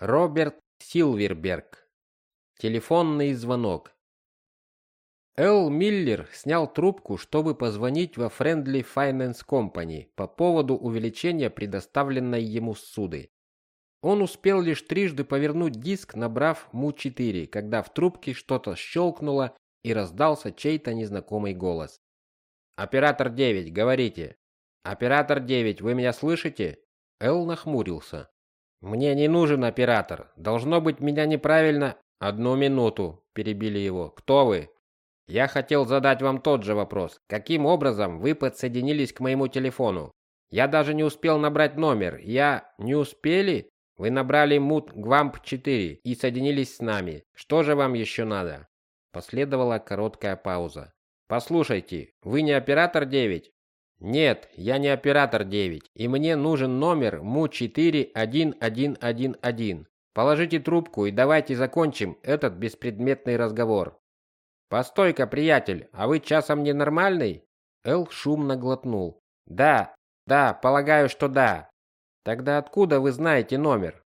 Роберт Силверберг. Телефонный звонок. Эл Миллер снял трубку, чтобы позвонить во Friendly Finance Company по поводу увеличения предоставленной ему суды. Он успел лишь трижды повернуть диск, набрав МУ-4, когда в трубке что-то щелкнуло и раздался чей-то незнакомый голос. «Оператор 9, говорите». «Оператор 9, вы меня слышите?» Эл нахмурился. «Мне не нужен оператор. Должно быть, меня неправильно...» «Одну минуту», – перебили его. «Кто вы?» «Я хотел задать вам тот же вопрос. Каким образом вы подсоединились к моему телефону? Я даже не успел набрать номер. Я... Не успели? Вы набрали мут ГВАМП-4 и соединились с нами. Что же вам еще надо?» Последовала короткая пауза. «Послушайте, вы не оператор 9?» Нет, я не оператор 9, и мне нужен номер МУ41111. Положите трубку и давайте закончим этот беспредметный разговор. Постой-ка, приятель, а вы часом не нормальный? Эл шумно глотнул. Да, да, полагаю, что да. Тогда откуда вы знаете номер?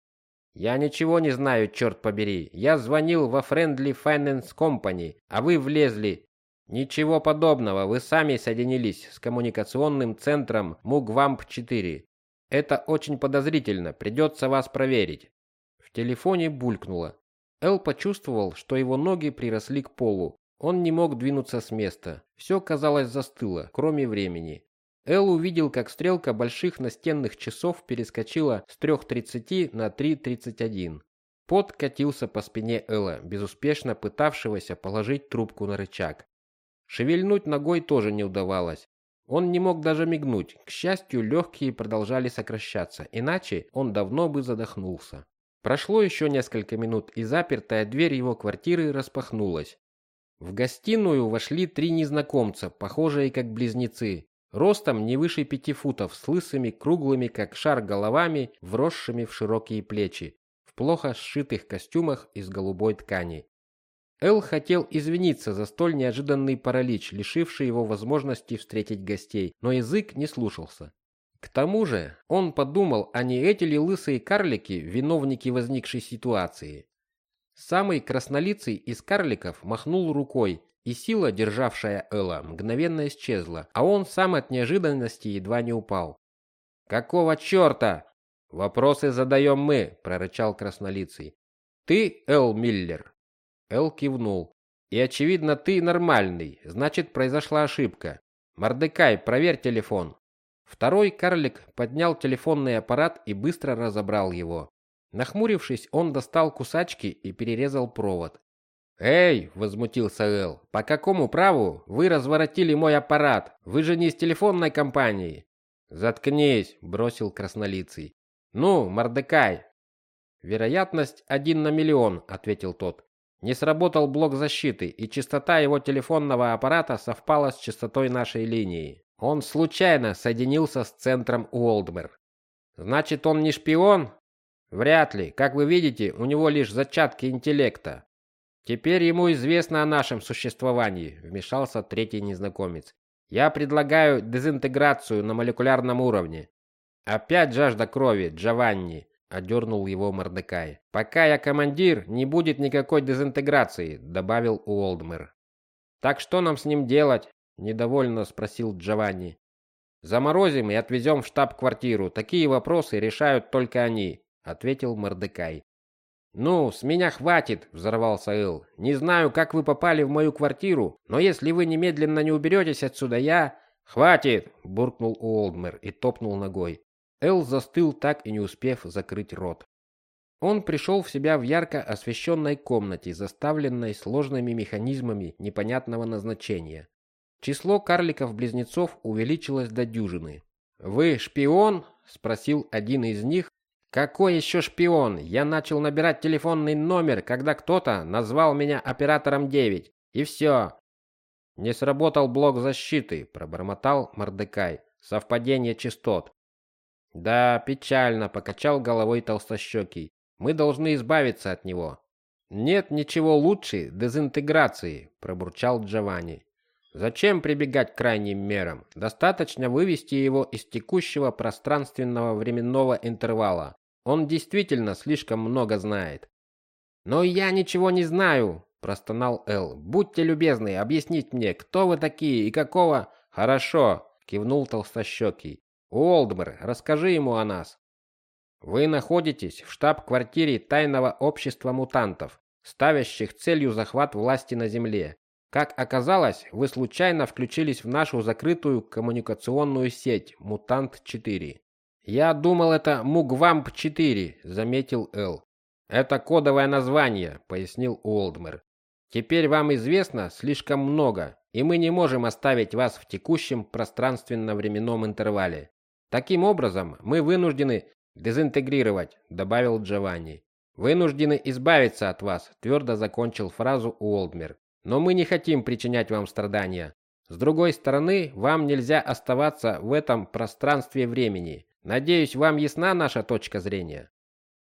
Я ничего не знаю, черт побери. Я звонил во Friendly Finance Company, а вы влезли Ничего подобного, вы сами соединились с коммуникационным центром МУГВАМП-4. Это очень подозрительно, придется вас проверить. В телефоне булькнуло. Эл почувствовал, что его ноги приросли к полу. Он не мог двинуться с места. Все, казалось, застыло, кроме времени. Эл увидел, как стрелка больших настенных часов перескочила с 3.30 на 3.31. Пот катился по спине Элла, безуспешно пытавшегося положить трубку на рычаг. Шевельнуть ногой тоже не удавалось. Он не мог даже мигнуть. К счастью, легкие продолжали сокращаться, иначе он давно бы задохнулся. Прошло еще несколько минут, и запертая дверь его квартиры распахнулась. В гостиную вошли три незнакомца, похожие как близнецы, ростом не выше пяти футов, с лысыми, круглыми, как шар головами, вросшими в широкие плечи, в плохо сшитых костюмах из голубой ткани. Эл хотел извиниться за столь неожиданный паралич, лишивший его возможности встретить гостей, но язык не слушался. К тому же, он подумал, а не эти ли лысые карлики виновники возникшей ситуации. Самый краснолицый из карликов махнул рукой, и сила, державшая Элла, мгновенно исчезла, а он сам от неожиданности едва не упал. «Какого черта?» «Вопросы задаем мы», – прорычал краснолицый. «Ты Эл Миллер?» Эл кивнул. «И очевидно, ты нормальный, значит, произошла ошибка. Мордекай, проверь телефон». Второй карлик поднял телефонный аппарат и быстро разобрал его. Нахмурившись, он достал кусачки и перерезал провод. «Эй!» – возмутился Эл. «По какому праву вы разворотили мой аппарат? Вы же не из телефонной компании!» «Заткнись!» – бросил краснолицый. «Ну, Мордекай!» «Вероятность один на миллион», – ответил тот. Не сработал блок защиты, и частота его телефонного аппарата совпала с частотой нашей линии. Он случайно соединился с центром Уолдмер. Значит, он не шпион? Вряд ли. Как вы видите, у него лишь зачатки интеллекта. Теперь ему известно о нашем существовании, вмешался третий незнакомец. Я предлагаю дезинтеграцию на молекулярном уровне. Опять жажда крови, Джованни. Одернул его Мордекай. «Пока я командир, не будет никакой дезинтеграции», добавил Уолдмер. «Так что нам с ним делать?» Недовольно спросил Джованни. «Заморозим и отвезем в штаб-квартиру. Такие вопросы решают только они», ответил Мордекай. «Ну, с меня хватит», — взорвался Эл. «Не знаю, как вы попали в мою квартиру, но если вы немедленно не уберетесь отсюда, я...» «Хватит!» — буркнул Уолдмер и топнул ногой. Эл застыл, так и не успев закрыть рот. Он пришел в себя в ярко освещенной комнате, заставленной сложными механизмами непонятного назначения. Число карликов-близнецов увеличилось до дюжины. «Вы шпион?» – спросил один из них. «Какой еще шпион? Я начал набирать телефонный номер, когда кто-то назвал меня оператором 9. И все». «Не сработал блок защиты», – пробормотал Мордекай. «Совпадение частот». Да, печально, покачал головой толстощекий. Мы должны избавиться от него. Нет ничего лучше дезинтеграции, пробурчал Джованни. Зачем прибегать к крайним мерам? Достаточно вывести его из текущего пространственного временного интервала. Он действительно слишком много знает. Но я ничего не знаю, простонал Эл. Будьте любезны объяснить мне, кто вы такие и какого... Хорошо, кивнул толстощекий. Уолдмер, расскажи ему о нас. Вы находитесь в штаб-квартире тайного общества мутантов, ставящих целью захват власти на Земле. Как оказалось, вы случайно включились в нашу закрытую коммуникационную сеть Мутант-4. Я думал, это Мугвамп-4, заметил Эл. Это кодовое название, пояснил Уолдмер. Теперь вам известно слишком много, и мы не можем оставить вас в текущем пространственно-временном интервале. Таким образом, мы вынуждены дезинтегрировать, добавил Джованни. Вынуждены избавиться от вас, твердо закончил фразу Уолдмер. Но мы не хотим причинять вам страдания. С другой стороны, вам нельзя оставаться в этом пространстве времени. Надеюсь, вам ясна наша точка зрения.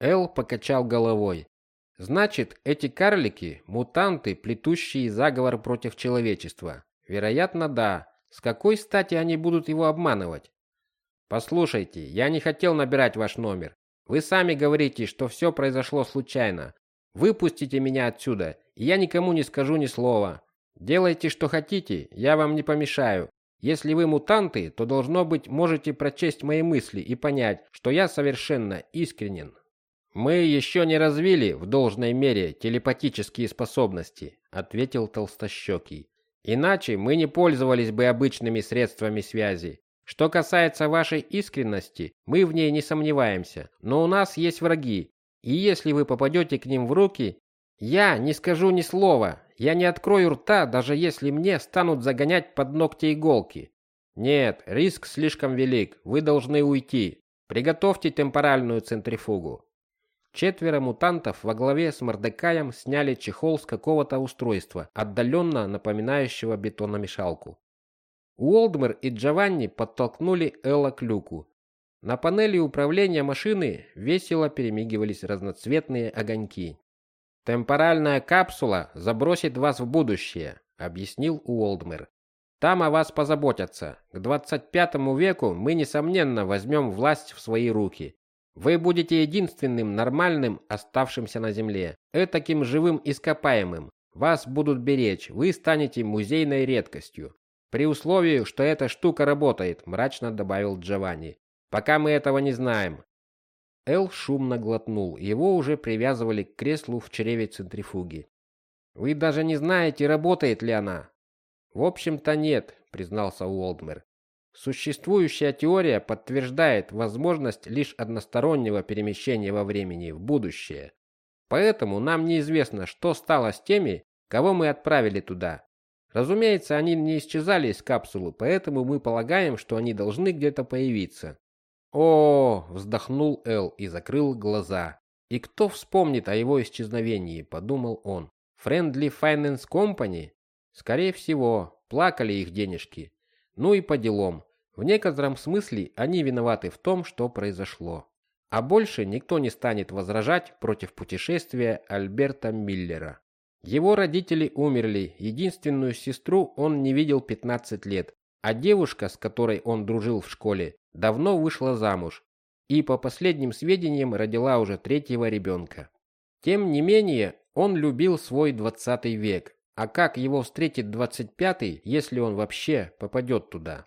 Эл покачал головой. Значит, эти карлики мутанты, плетущие заговор против человечества. Вероятно, да. С какой стати они будут его обманывать? Послушайте, я не хотел набирать ваш номер. Вы сами говорите, что все произошло случайно. Выпустите меня отсюда, и я никому не скажу ни слова. Делайте, что хотите, я вам не помешаю. Если вы мутанты, то должно быть, можете прочесть мои мысли и понять, что я совершенно искренен. Мы еще не развили в должной мере телепатические способности, ответил толстощекий. Иначе мы не пользовались бы обычными средствами связи. Что касается вашей искренности, мы в ней не сомневаемся, но у нас есть враги, и если вы попадете к ним в руки, я не скажу ни слова, я не открою рта, даже если мне станут загонять под ногти иголки. Нет, риск слишком велик, вы должны уйти. Приготовьте темпоральную центрифугу. Четверо мутантов во главе с Мордекаем сняли чехол с какого-то устройства, отдаленно напоминающего бетономешалку. Уолдмер и Джованни подтолкнули Элла к люку. На панели управления машины весело перемигивались разноцветные огоньки. «Темпоральная капсула забросит вас в будущее», — объяснил Уолдмер. «Там о вас позаботятся. К 25 веку мы, несомненно, возьмем власть в свои руки. Вы будете единственным нормальным, оставшимся на Земле, этаким живым ископаемым. Вас будут беречь, вы станете музейной редкостью. При условии, что эта штука работает, мрачно добавил Джованни. Пока мы этого не знаем. Эл шумно глотнул. Его уже привязывали к креслу в чреве центрифуги. Вы даже не знаете, работает ли она. В общем-то нет, признался Уолдмер. Существующая теория подтверждает возможность лишь одностороннего перемещения во времени в будущее. Поэтому нам неизвестно, что стало с теми, кого мы отправили туда. Разумеется, они не исчезали из капсулы, поэтому мы полагаем, что они должны где-то появиться. О, вздохнул Эл и закрыл глаза. И кто вспомнит о его исчезновении, подумал он. Friendly Finance Company? Скорее всего, плакали их денежки. Ну и по делам. В некотором смысле они виноваты в том, что произошло. А больше никто не станет возражать против путешествия Альберта Миллера. Его родители умерли, единственную сестру он не видел 15 лет, а девушка, с которой он дружил в школе, давно вышла замуж и, по последним сведениям, родила уже третьего ребенка. Тем не менее, он любил свой 20 век, а как его встретит 25-й, если он вообще попадет туда?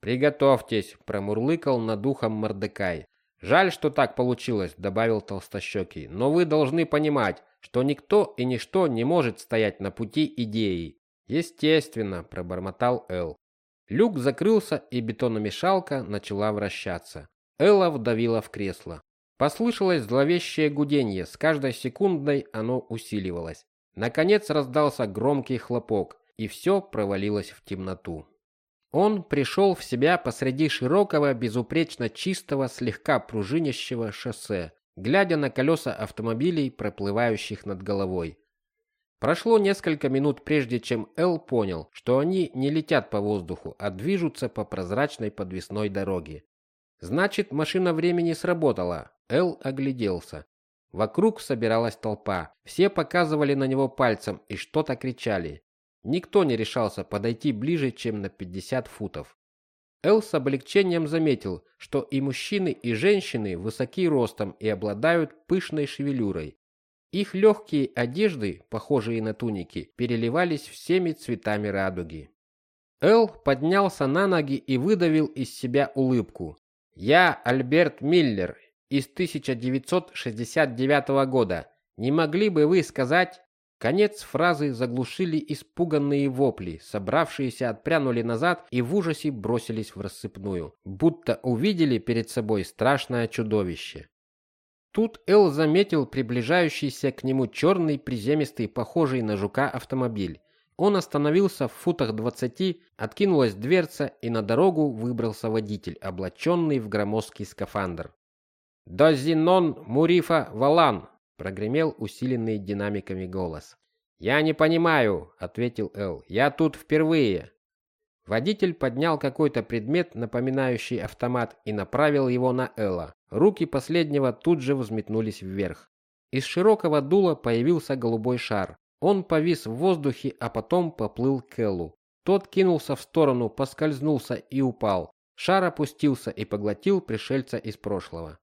«Приготовьтесь», – промурлыкал над ухом Мордекай. «Жаль, что так получилось», – добавил Толстощекий, – «но вы должны понимать, что никто и ничто не может стоять на пути идеи. Естественно, пробормотал Эл. Люк закрылся, и бетономешалка начала вращаться. Элла вдавила в кресло. Послышалось зловещее гудение, с каждой секундой оно усиливалось. Наконец раздался громкий хлопок, и все провалилось в темноту. Он пришел в себя посреди широкого, безупречно чистого, слегка пружинящего шоссе, глядя на колеса автомобилей, проплывающих над головой. Прошло несколько минут, прежде чем Эл понял, что они не летят по воздуху, а движутся по прозрачной подвесной дороге. Значит, машина времени сработала. Эл огляделся. Вокруг собиралась толпа. Все показывали на него пальцем и что-то кричали. Никто не решался подойти ближе, чем на 50 футов. Эл с облегчением заметил, что и мужчины, и женщины высоки ростом и обладают пышной шевелюрой. Их легкие одежды, похожие на туники, переливались всеми цветами радуги. Эл поднялся на ноги и выдавил из себя улыбку. «Я Альберт Миллер из 1969 года. Не могли бы вы сказать...» Конец фразы заглушили испуганные вопли. Собравшиеся отпрянули назад и в ужасе бросились в рассыпную, будто увидели перед собой страшное чудовище. Тут Эл заметил приближающийся к нему черный приземистый, похожий на жука автомобиль. Он остановился в футах двадцати, откинулась дверца, и на дорогу выбрался водитель, облаченный в громоздкий скафандр. «Дозинон Мурифа Валан!» Прогремел усиленный динамиками голос. "Я не понимаю", ответил Эл. "Я тут впервые". Водитель поднял какой-то предмет, напоминающий автомат, и направил его на Элла. Руки последнего тут же взметнулись вверх. Из широкого дула появился голубой шар. Он повис в воздухе, а потом поплыл к Эллу. Тот кинулся в сторону, поскользнулся и упал. Шар опустился и поглотил пришельца из прошлого.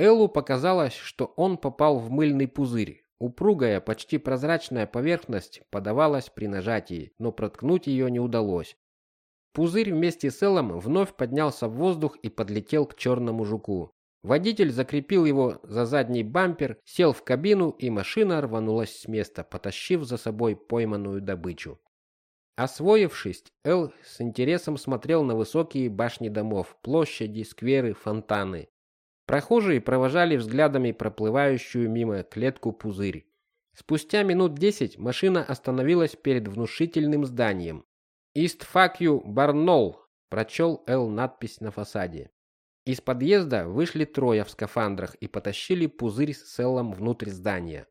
Эллу показалось, что он попал в мыльный пузырь. Упругая, почти прозрачная поверхность подавалась при нажатии, но проткнуть ее не удалось. Пузырь вместе с Эллом вновь поднялся в воздух и подлетел к черному жуку. Водитель закрепил его за задний бампер, сел в кабину, и машина рванулась с места, потащив за собой пойманную добычу. Освоившись, Эл с интересом смотрел на высокие башни домов, площади, скверы, фонтаны. Прохожие провожали взглядами проплывающую мимо клетку пузырь. Спустя минут десять машина остановилась перед внушительным зданием. «East Fuck you, Барнолл», прочел Эл надпись на фасаде. Из подъезда вышли трое в скафандрах и потащили пузырь с Эллом внутрь здания.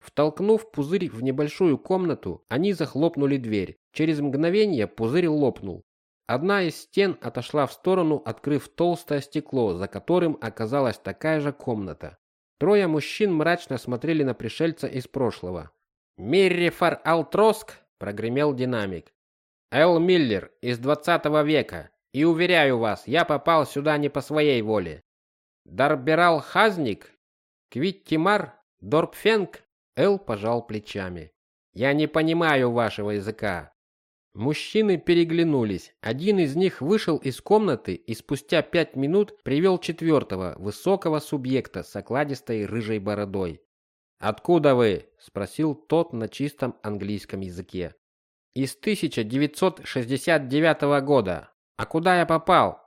Втолкнув пузырь в небольшую комнату, они захлопнули дверь. Через мгновение пузырь лопнул. Одна из стен отошла в сторону, открыв толстое стекло, за которым оказалась такая же комната. Трое мужчин мрачно смотрели на пришельца из прошлого. «Миррифар Алтроск!» – прогремел динамик. «Эл Миллер из двадцатого века. И уверяю вас, я попал сюда не по своей воле. Дарберал Хазник? Квиттимар? Дорпфенг?» Эл пожал плечами. «Я не понимаю вашего языка. Мужчины переглянулись. Один из них вышел из комнаты и спустя пять минут привел четвертого, высокого субъекта с окладистой рыжей бородой. «Откуда вы?» – спросил тот на чистом английском языке. «Из 1969 года. А куда я попал?»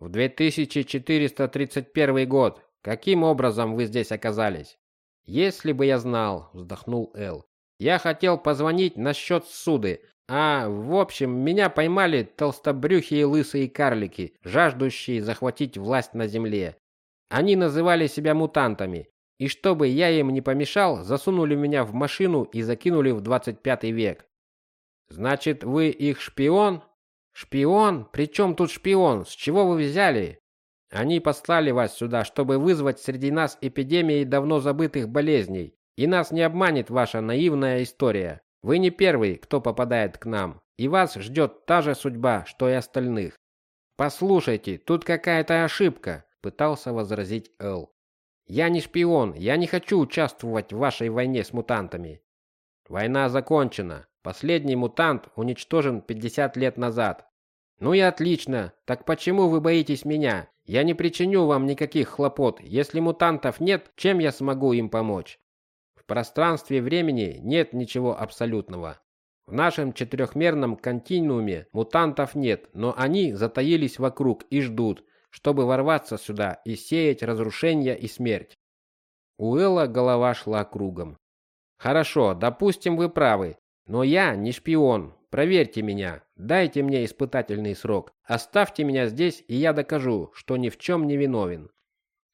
«В 2431 год. Каким образом вы здесь оказались?» «Если бы я знал», – вздохнул Эл. «Я хотел позвонить насчет суды, а, в общем, меня поймали толстобрюхие лысые карлики, жаждущие захватить власть на земле. Они называли себя мутантами, и чтобы я им не помешал, засунули меня в машину и закинули в 25 век. Значит, вы их шпион? Шпион? Причем тут шпион? С чего вы взяли? Они послали вас сюда, чтобы вызвать среди нас эпидемии давно забытых болезней, и нас не обманет ваша наивная история. Вы не первый, кто попадает к нам, и вас ждет та же судьба, что и остальных. Послушайте, тут какая-то ошибка, пытался возразить Эл. Я не шпион, я не хочу участвовать в вашей войне с мутантами. Война закончена. Последний мутант уничтожен 50 лет назад. Ну и отлично. Так почему вы боитесь меня? Я не причиню вам никаких хлопот. Если мутантов нет, чем я смогу им помочь? Пространстве времени нет ничего абсолютного. В нашем четырехмерном континууме мутантов нет, но они затаились вокруг и ждут, чтобы ворваться сюда и сеять разрушение и смерть. У Элла голова шла кругом. Хорошо, допустим, вы правы, но я не шпион. Проверьте меня, дайте мне испытательный срок. Оставьте меня здесь, и я докажу, что ни в чем не виновен.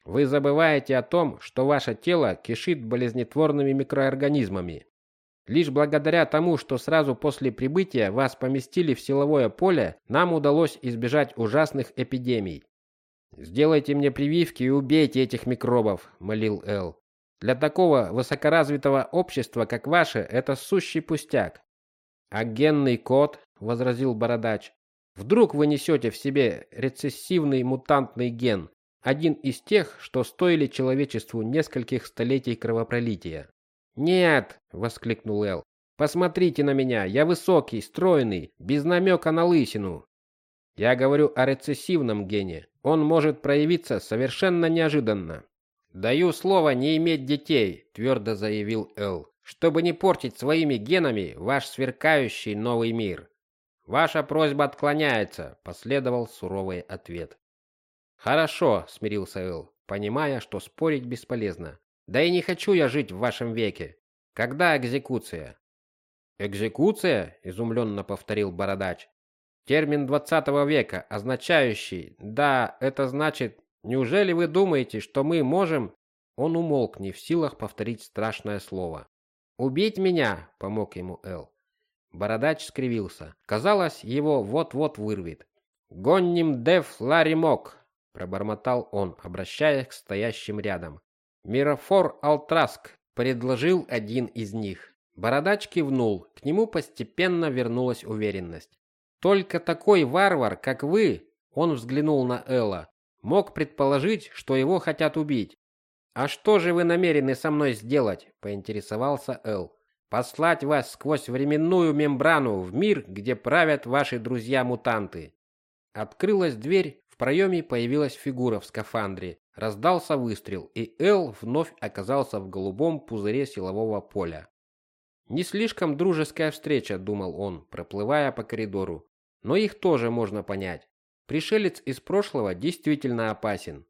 Вы забываете о том, что ваше тело кишит болезнетворными микроорганизмами. Лишь благодаря тому, что сразу после прибытия вас поместили в силовое поле, нам удалось избежать ужасных эпидемий. Сделайте мне прививки и убейте этих микробов, молил Эл. Для такого высокоразвитого общества, как ваше, это сущий пустяк. А генный код, возразил бородач. Вдруг вы несете в себе рецессивный мутантный ген, один из тех, что стоили человечеству нескольких столетий кровопролития. «Нет!» — воскликнул Эл. «Посмотрите на меня, я высокий, стройный, без намека на лысину. Я говорю о рецессивном гене. Он может проявиться совершенно неожиданно. Даю слово не иметь детей, твердо заявил Эл, чтобы не портить своими генами ваш сверкающий новый мир. Ваша просьба отклоняется, последовал суровый ответ. Хорошо, смирился Эл, понимая, что спорить бесполезно. Да и не хочу я жить в вашем веке. Когда экзекуция? Экзекуция? изумленно повторил бородач. Термин 20 века, означающий «да, это значит, неужели вы думаете, что мы можем...» Он умолк, не в силах повторить страшное слово. «Убить меня!» — помог ему Эл. Бородач скривился. Казалось, его вот-вот вырвет. «Гонним дев ларимок!» — пробормотал он, обращаясь к стоящим рядом. «Мирофор Алтраск!» — предложил один из них. Бородач кивнул, к нему постепенно вернулась уверенность. Только такой варвар, как вы, он взглянул на Элла, мог предположить, что его хотят убить. А что же вы намерены со мной сделать? поинтересовался Эл. Послать вас сквозь временную мембрану в мир, где правят ваши друзья-мутанты. Открылась дверь, в проеме появилась фигура в скафандре. Раздался выстрел, и Эл вновь оказался в голубом пузыре силового поля. Не слишком дружеская встреча, думал он, проплывая по коридору. Но их тоже можно понять. Пришелец из прошлого действительно опасен.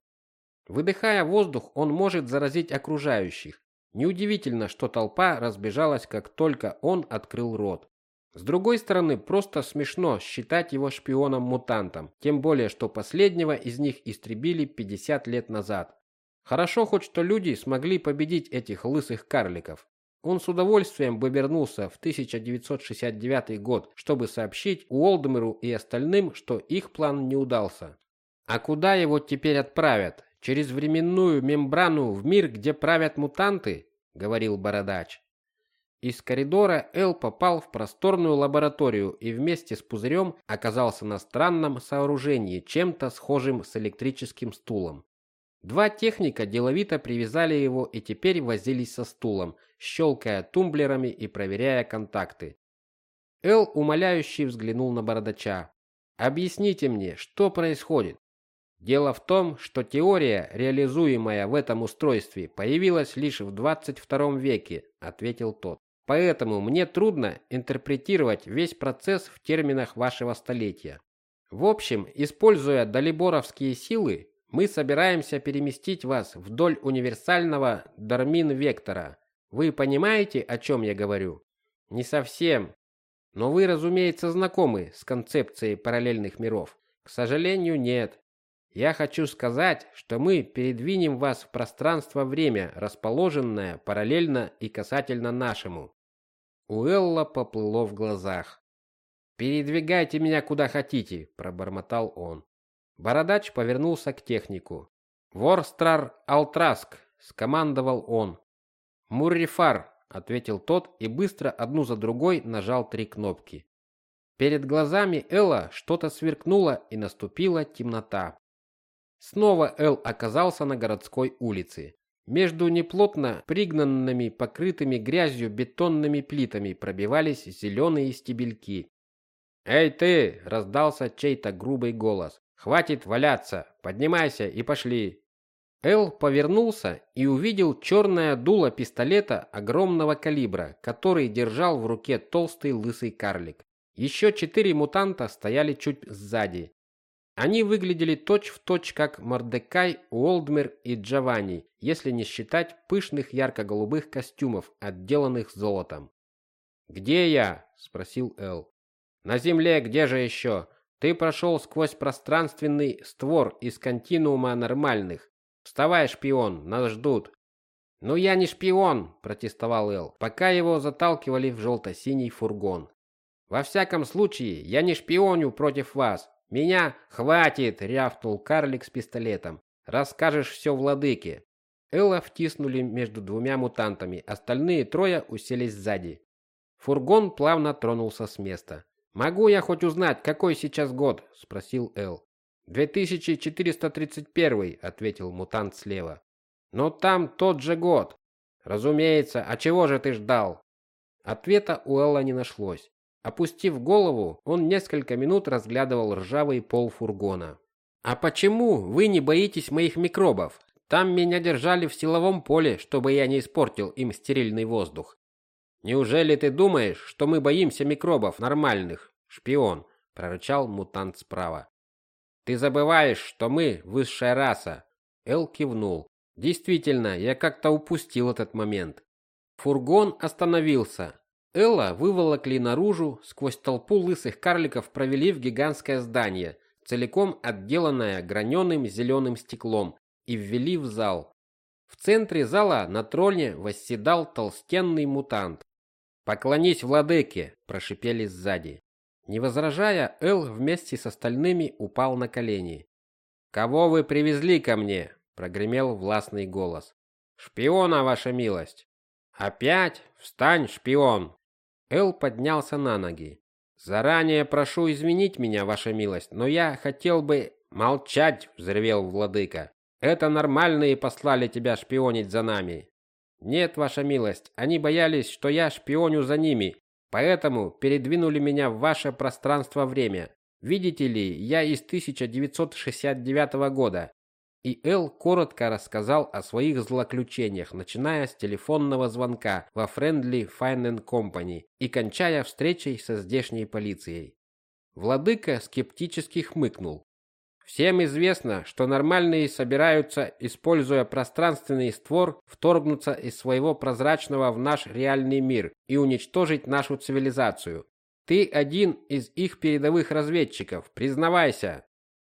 Выдыхая воздух, он может заразить окружающих. Неудивительно, что толпа разбежалась, как только он открыл рот. С другой стороны, просто смешно считать его шпионом-мутантом, тем более, что последнего из них истребили 50 лет назад. Хорошо хоть что люди смогли победить этих лысых карликов. Он с удовольствием бы вернулся в 1969 год, чтобы сообщить Уолдемеру и остальным, что их план не удался. А куда его теперь отправят? Через временную мембрану в мир, где правят мутанты, говорил бородач. Из коридора Эл попал в просторную лабораторию и вместе с пузырем оказался на странном сооружении, чем-то схожим с электрическим стулом. Два техника деловито привязали его и теперь возились со стулом, щелкая тумблерами и проверяя контакты. Эл умоляюще взглянул на бородача. Объясните мне, что происходит? Дело в том, что теория, реализуемая в этом устройстве, появилась лишь в 22 веке, ответил тот. Поэтому мне трудно интерпретировать весь процесс в терминах вашего столетия. В общем, используя долиборовские силы, мы собираемся переместить вас вдоль универсального Дармин-вектора. Вы понимаете, о чем я говорю? Не совсем. Но вы, разумеется, знакомы с концепцией параллельных миров. К сожалению, нет. Я хочу сказать, что мы передвинем вас в пространство-время, расположенное параллельно и касательно нашему. У Элла поплыло в глазах. Передвигайте меня куда хотите, пробормотал он. Бородач повернулся к технику. «Ворстрар Алтраск!» — скомандовал он. «Муррифар!» — ответил тот и быстро одну за другой нажал три кнопки. Перед глазами Элла что-то сверкнуло и наступила темнота. Снова Эл оказался на городской улице. Между неплотно пригнанными, покрытыми грязью бетонными плитами пробивались зеленые стебельки. «Эй ты!» — раздался чей-то грубый голос. Хватит валяться, поднимайся и пошли. Эл повернулся и увидел черное дуло пистолета огромного калибра, который держал в руке толстый лысый карлик. Еще четыре мутанта стояли чуть сзади. Они выглядели точь-в-точь точь как Мордекай, Уолдмер и Джованни, если не считать пышных ярко-голубых костюмов, отделанных золотом. "Где я?" спросил Эл. "На земле, где же еще? Ты прошел сквозь пространственный створ из континуума нормальных. Вставай, шпион, нас ждут. Ну я не шпион, протестовал Эл, пока его заталкивали в желто-синий фургон. Во всяком случае, я не шпионю против вас. Меня хватит, рявкнул карлик с пистолетом. Расскажешь все владыке. Элла втиснули между двумя мутантами, остальные трое уселись сзади. Фургон плавно тронулся с места. Могу я хоть узнать, какой сейчас год? спросил Эл. 2431, ответил мутант слева. Но там тот же год. Разумеется, а чего же ты ждал? Ответа у Элла не нашлось. Опустив голову, он несколько минут разглядывал ржавый пол фургона. А почему вы не боитесь моих микробов? Там меня держали в силовом поле, чтобы я не испортил им стерильный воздух. Неужели ты думаешь, что мы боимся микробов нормальных, шпион? прорычал мутант справа. Ты забываешь, что мы высшая раса. Эл кивнул. Действительно, я как-то упустил этот момент. Фургон остановился. Элла выволокли наружу, сквозь толпу лысых карликов провели в гигантское здание, целиком отделанное граненым зеленым стеклом, и ввели в зал. В центре зала на троне восседал толстенный мутант. «Поклонись владыке!» – прошипели сзади. Не возражая, Эл вместе с остальными упал на колени. «Кого вы привезли ко мне?» – прогремел властный голос. «Шпиона, ваша милость!» «Опять? Встань, шпион!» Эл поднялся на ноги. «Заранее прошу извинить меня, ваша милость, но я хотел бы...» «Молчать!» – взревел владыка. «Это нормальные послали тебя шпионить за нами». «Нет, ваша милость, они боялись, что я шпионю за ними, поэтому передвинули меня в ваше пространство-время. Видите ли, я из 1969 года, и Эл коротко рассказал о своих злоключениях, начиная с телефонного звонка во Friendly Fine Company и кончая встречей со здешней полицией. Владыка скептически хмыкнул. Всем известно, что нормальные собираются, используя пространственный створ, вторгнуться из своего прозрачного в наш реальный мир и уничтожить нашу цивилизацию. Ты один из их передовых разведчиков, признавайся.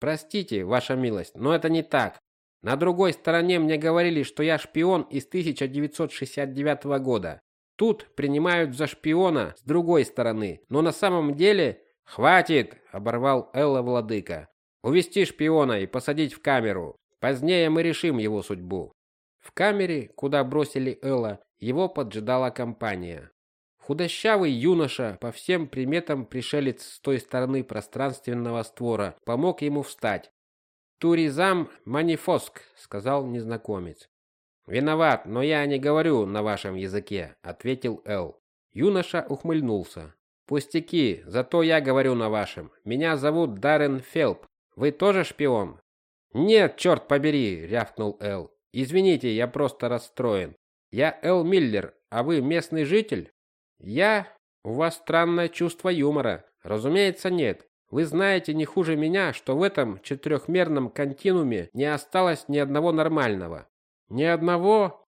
Простите, ваша милость, но это не так. На другой стороне мне говорили, что я шпион из 1969 года. Тут принимают за шпиона с другой стороны, но на самом деле хватит, оборвал Элла владыка. Увести шпиона и посадить в камеру. Позднее мы решим его судьбу. В камере, куда бросили Элла, его поджидала компания. Худощавый юноша, по всем приметам пришелец с той стороны пространственного створа, помог ему встать. «Туризам манифоск», — сказал незнакомец. «Виноват, но я не говорю на вашем языке», — ответил Эл. Юноша ухмыльнулся. «Пустяки, зато я говорю на вашем. Меня зовут Даррен Фелп. Вы тоже шпион?» «Нет, черт побери», — рявкнул Эл. «Извините, я просто расстроен. Я Эл Миллер, а вы местный житель?» Я? У вас странное чувство юмора. Разумеется, нет. Вы знаете не хуже меня, что в этом четырехмерном континууме не осталось ни одного нормального. Ни одного?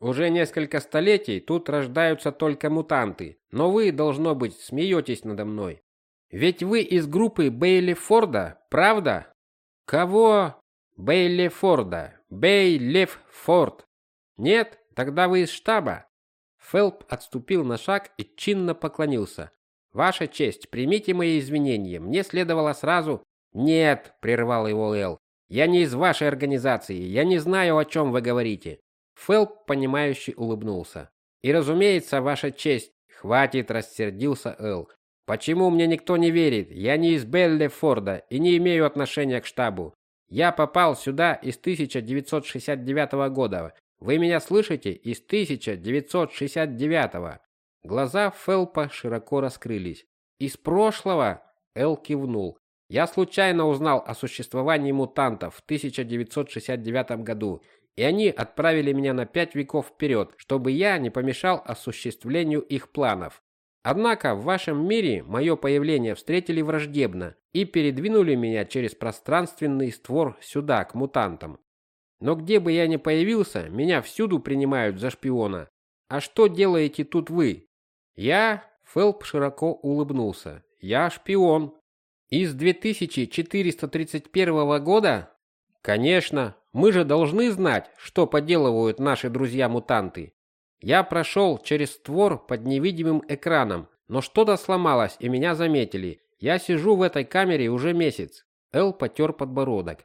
Уже несколько столетий тут рождаются только мутанты. Но вы, должно быть, смеетесь надо мной. Ведь вы из группы Бейли Форда, правда? Кого? Бейли Форда. Бейлиф Форд. Нет? Тогда вы из штаба. Фелп отступил на шаг и чинно поклонился. Ваша честь, примите мои извинения. Мне следовало сразу Нет, прервал его Эл. Я не из вашей организации. Я не знаю, о чем вы говорите. Фелп понимающе улыбнулся. И, разумеется, ваша честь. Хватит, рассердился Эл. Почему мне никто не верит? Я не из Беллефорда и не имею отношения к штабу. Я попал сюда из 1969 года вы меня слышите? Из 1969-го. Глаза Фелпа широко раскрылись. Из прошлого? Эл кивнул. Я случайно узнал о существовании мутантов в 1969 году, и они отправили меня на пять веков вперед, чтобы я не помешал осуществлению их планов. Однако в вашем мире мое появление встретили враждебно и передвинули меня через пространственный створ сюда, к мутантам. Но где бы я ни появился, меня всюду принимают за шпиона. А что делаете тут вы? Я, Фелп широко улыбнулся. Я шпион. Из 2431 года? Конечно, мы же должны знать, что поделывают наши друзья-мутанты. Я прошел через створ под невидимым экраном, но что-то сломалось, и меня заметили. Я сижу в этой камере уже месяц. Эл потер подбородок.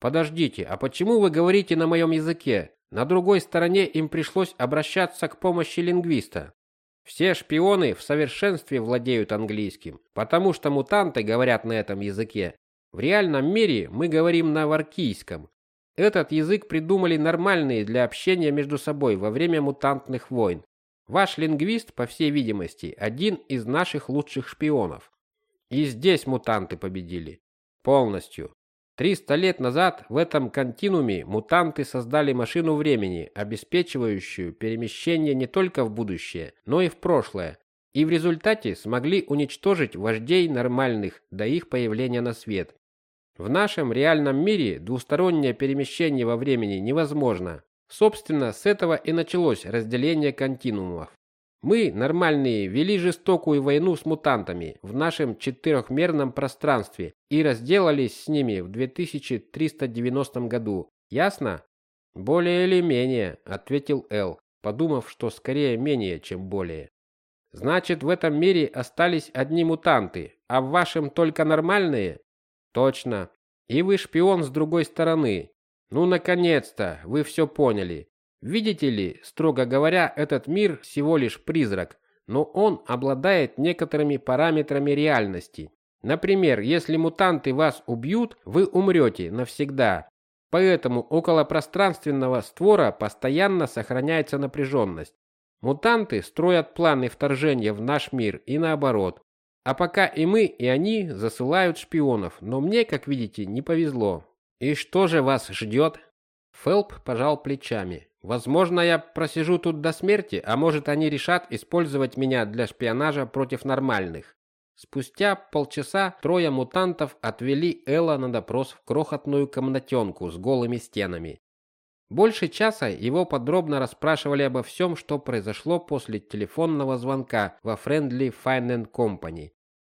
Подождите, а почему вы говорите на моем языке? На другой стороне им пришлось обращаться к помощи лингвиста. Все шпионы в совершенстве владеют английским, потому что мутанты говорят на этом языке. В реальном мире мы говорим на варкийском. Этот язык придумали нормальные для общения между собой во время мутантных войн. Ваш лингвист, по всей видимости, один из наших лучших шпионов. И здесь мутанты победили. Полностью. 300 лет назад в этом континууме мутанты создали машину времени, обеспечивающую перемещение не только в будущее, но и в прошлое, и в результате смогли уничтожить вождей нормальных до их появления на свет. В нашем реальном мире двустороннее перемещение во времени невозможно. Собственно, с этого и началось разделение континуумов. Мы, нормальные, вели жестокую войну с мутантами в нашем четырехмерном пространстве и разделались с ними в 2390 году. Ясно? Более или менее, ответил Эл, подумав, что скорее менее, чем более. Значит, в этом мире остались одни мутанты, а в вашем только нормальные? Точно. И вы шпион с другой стороны. Ну, наконец-то, вы все поняли. Видите ли, строго говоря, этот мир всего лишь призрак, но он обладает некоторыми параметрами реальности. Например, если мутанты вас убьют, вы умрете навсегда. Поэтому около пространственного створа постоянно сохраняется напряженность. Мутанты строят планы вторжения в наш мир и наоборот. А пока и мы, и они засылают шпионов, но мне, как видите, не повезло. И что же вас ждет? Фелп пожал плечами. Возможно, я просижу тут до смерти, а может, они решат использовать меня для шпионажа против нормальных. Спустя полчаса трое мутантов отвели Элла на допрос в крохотную комнатенку с голыми стенами. Больше часа его подробно расспрашивали обо всем, что произошло после телефонного звонка во Friendly Fine Company.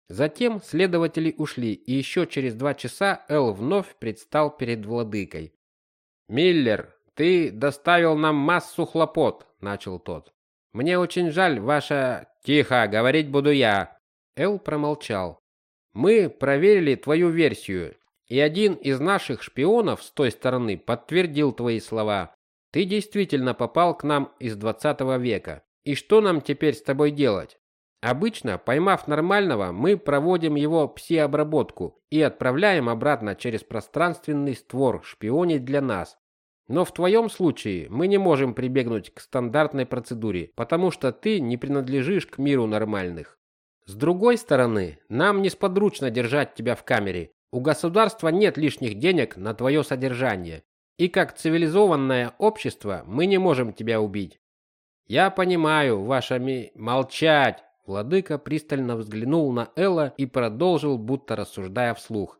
Затем следователи ушли, и еще через два часа Эл вновь предстал перед владыкой. «Миллер, ты доставил нам массу хлопот», — начал тот. «Мне очень жаль, ваша...» «Тихо, говорить буду я». Эл промолчал. «Мы проверили твою версию, и один из наших шпионов с той стороны подтвердил твои слова. Ты действительно попал к нам из 20 века. И что нам теперь с тобой делать? Обычно, поймав нормального, мы проводим его пси-обработку и отправляем обратно через пространственный створ шпионить для нас. Но в твоем случае мы не можем прибегнуть к стандартной процедуре, потому что ты не принадлежишь к миру нормальных. С другой стороны, нам несподручно держать тебя в камере, у государства нет лишних денег на твое содержание, и как цивилизованное общество мы не можем тебя убить. Я понимаю, вашими молчать. Владыка пристально взглянул на Элла и продолжил, будто рассуждая вслух.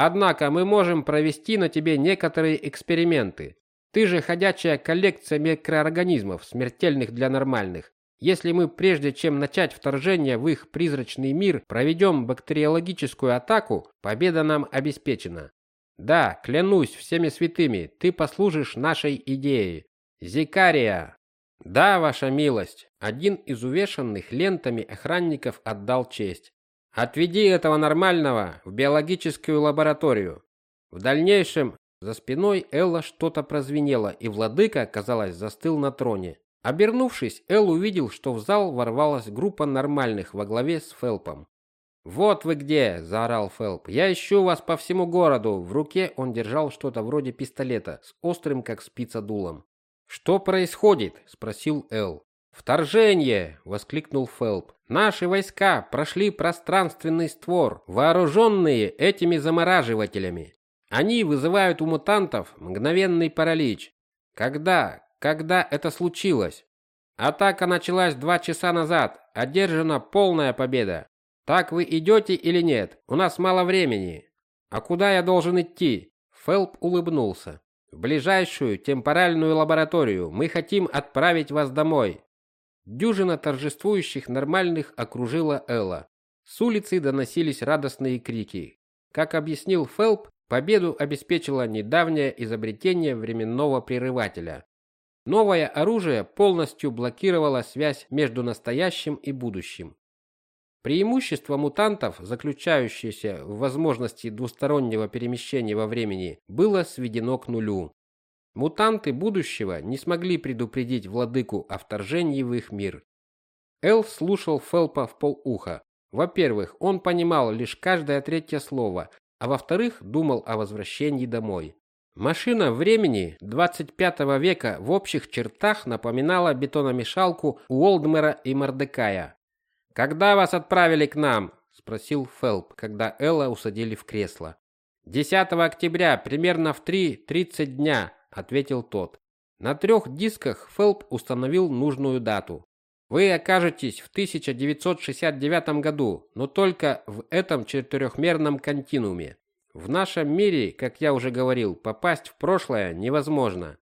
Однако мы можем провести на тебе некоторые эксперименты. Ты же ходячая коллекция микроорганизмов, смертельных для нормальных. Если мы прежде чем начать вторжение в их призрачный мир проведем бактериологическую атаку, победа нам обеспечена. Да, клянусь всеми святыми, ты послужишь нашей идее. Зикария. Да, ваша милость. Один из увешанных лентами охранников отдал честь. Отведи этого нормального в биологическую лабораторию. В дальнейшем за спиной Элла что-то прозвенело, и владыка, казалось, застыл на троне. Обернувшись, Эл увидел, что в зал ворвалась группа нормальных во главе с Фелпом. «Вот вы где!» – заорал Фелп. «Я ищу вас по всему городу!» В руке он держал что-то вроде пистолета с острым, как спица, дулом. «Что происходит?» – спросил Эл. «Вторжение!» – воскликнул Фелп. «Наши войска прошли пространственный створ, вооруженные этими замораживателями. Они вызывают у мутантов мгновенный паралич. Когда, когда это случилось. Атака началась два часа назад. Одержана полная победа. Так вы идете или нет? У нас мало времени. А куда я должен идти? Фелп улыбнулся. В ближайшую темпоральную лабораторию. Мы хотим отправить вас домой. Дюжина торжествующих нормальных окружила Элла. С улицы доносились радостные крики. Как объяснил Фелп, победу обеспечило недавнее изобретение временного прерывателя. Новое оружие полностью блокировало связь между настоящим и будущим. Преимущество мутантов, заключающееся в возможности двустороннего перемещения во времени, было сведено к нулю. Мутанты будущего не смогли предупредить владыку о вторжении в их мир. Эл слушал Фелпа в полуха. Во-первых, он понимал лишь каждое третье слово, а во-вторых, думал о возвращении домой. Машина времени 25 века в общих чертах напоминала бетономешалку Уолдмера и Мордекая. «Когда вас отправили к нам?» – спросил Фелп, когда Элла усадили в кресло. 10 октября, примерно в 3.30 дня, ответил тот. На трех дисках Фелп установил нужную дату. Вы окажетесь в 1969 году, но только в этом четырехмерном континууме. В нашем мире, как я уже говорил, попасть в прошлое невозможно.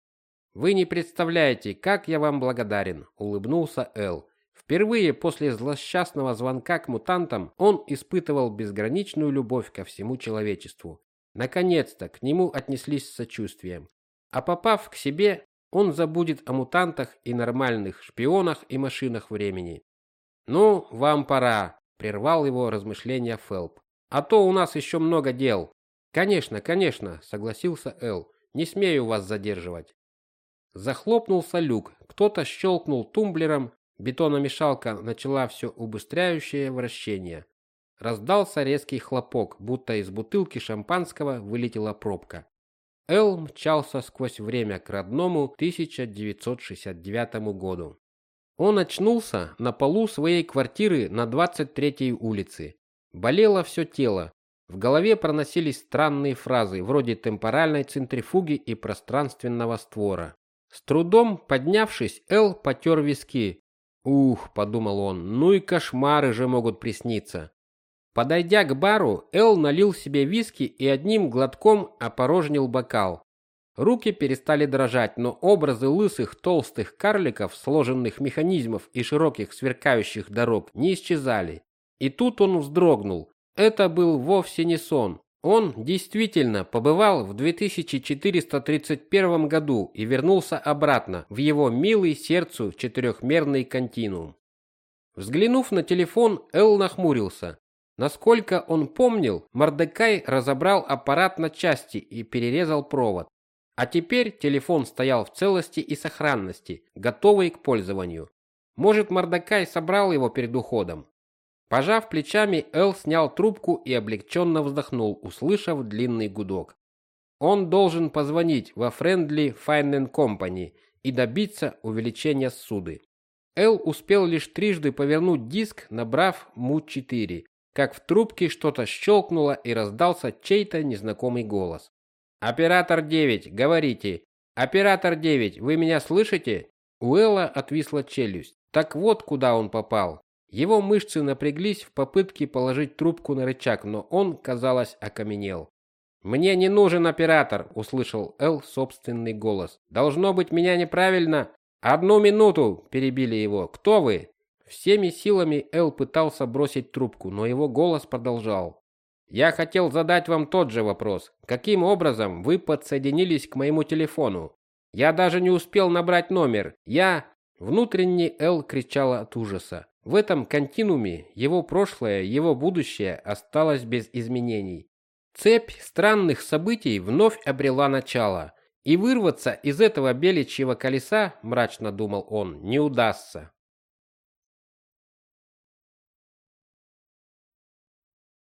Вы не представляете, как я вам благодарен, улыбнулся Эл. Впервые после злосчастного звонка к мутантам он испытывал безграничную любовь ко всему человечеству. Наконец-то к нему отнеслись с сочувствием. А попав к себе, он забудет о мутантах и нормальных шпионах и машинах времени. «Ну, вам пора», – прервал его размышления Фелп. «А то у нас еще много дел». «Конечно, конечно», – согласился Эл. «Не смею вас задерживать». Захлопнулся люк, кто-то щелкнул тумблером, бетономешалка начала все убыстряющее вращение. Раздался резкий хлопок, будто из бутылки шампанского вылетела пробка. Эл мчался сквозь время к родному 1969 году. Он очнулся на полу своей квартиры на 23-й улице. Болело все тело. В голове проносились странные фразы, вроде темпоральной центрифуги и пространственного створа. С трудом поднявшись, Эл потер виски. «Ух», — подумал он, — «ну и кошмары же могут присниться». Подойдя к бару, Эл налил себе виски и одним глотком опорожнил бокал. Руки перестали дрожать, но образы лысых толстых карликов, сложенных механизмов и широких сверкающих дорог не исчезали. И тут он вздрогнул. Это был вовсе не сон. Он действительно побывал в 2431 году и вернулся обратно в его милый сердцу четырехмерный континуум. Взглянув на телефон, Эл нахмурился. Насколько он помнил, Мордекай разобрал аппарат на части и перерезал провод. А теперь телефон стоял в целости и сохранности, готовый к пользованию. Может, Мордекай собрал его перед уходом. Пожав плечами, Эл снял трубку и облегченно вздохнул, услышав длинный гудок. Он должен позвонить во Friendly Fine Company и добиться увеличения ссуды. Эл успел лишь трижды повернуть диск, набрав МУ-4, как в трубке что-то щелкнуло и раздался чей-то незнакомый голос. «Оператор 9, говорите. Оператор 9, вы меня слышите?» У Элла отвисла челюсть. Так вот, куда он попал. Его мышцы напряглись в попытке положить трубку на рычаг, но он, казалось, окаменел. «Мне не нужен оператор», — услышал Эл собственный голос. «Должно быть, меня неправильно...» «Одну минуту!» — перебили его. «Кто вы?» Всеми силами Эл пытался бросить трубку, но его голос продолжал. «Я хотел задать вам тот же вопрос. Каким образом вы подсоединились к моему телефону? Я даже не успел набрать номер. Я...» Внутренний Эл кричал от ужаса. В этом континууме его прошлое, его будущее осталось без изменений. Цепь странных событий вновь обрела начало, и вырваться из этого беличьего колеса, мрачно думал он, не удастся.